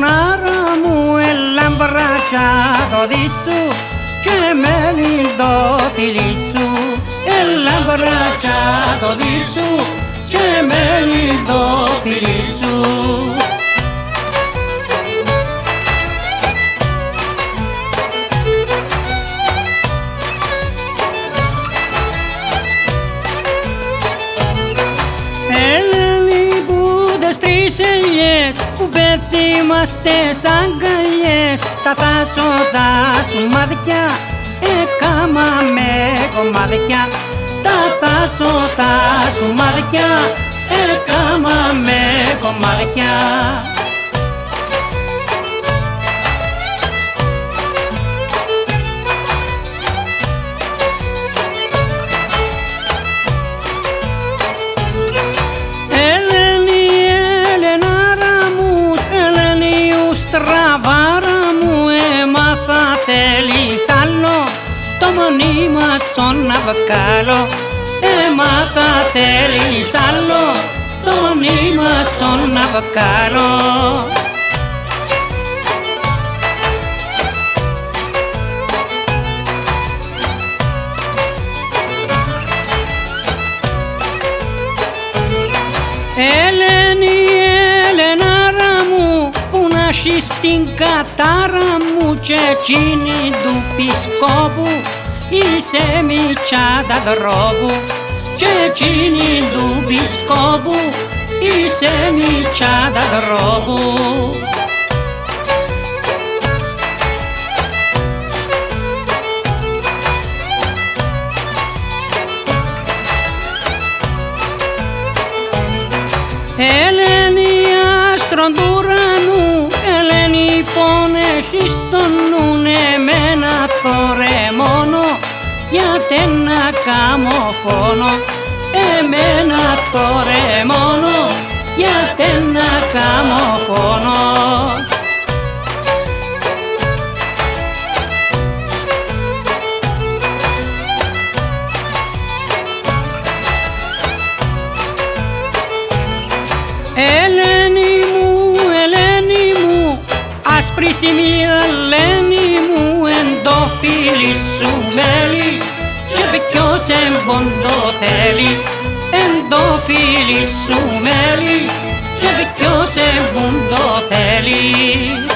ψευκή να παρπουνάρα μου έλα μπράτσα το δίσου και με το φιλί σου. Έλα μπράτσα το δίσου και με το φιλί σου που πεθύμαστε σαν καλιές τα θάσωτα σου μαδικιά έκαμα με κομμαδικιά τα θάσωτα σου μαδικιά έκαμα με κομμαδικιά μονίμασον να βγάλω. Έμαθα θέλεις άλλο. Το μονίμασον να βγάλω și stinga tara mucecini dupi scobu il semicea da grobu cecini dupi scobu il semicea da grobu Ele πόνες στον νου, εμένα θωρέ μόνο, γιατί να κάμω φόνο, εμένα θωρέ μόνο, γιατί να κάμω φόνο. Ελένη άσπρη σημεία Ελένη μου, εν το φίλι σου μέλι και ποιος εμπον το θέλει, εν το φίλι σου μέλι και ποιος εμπον το θέλει.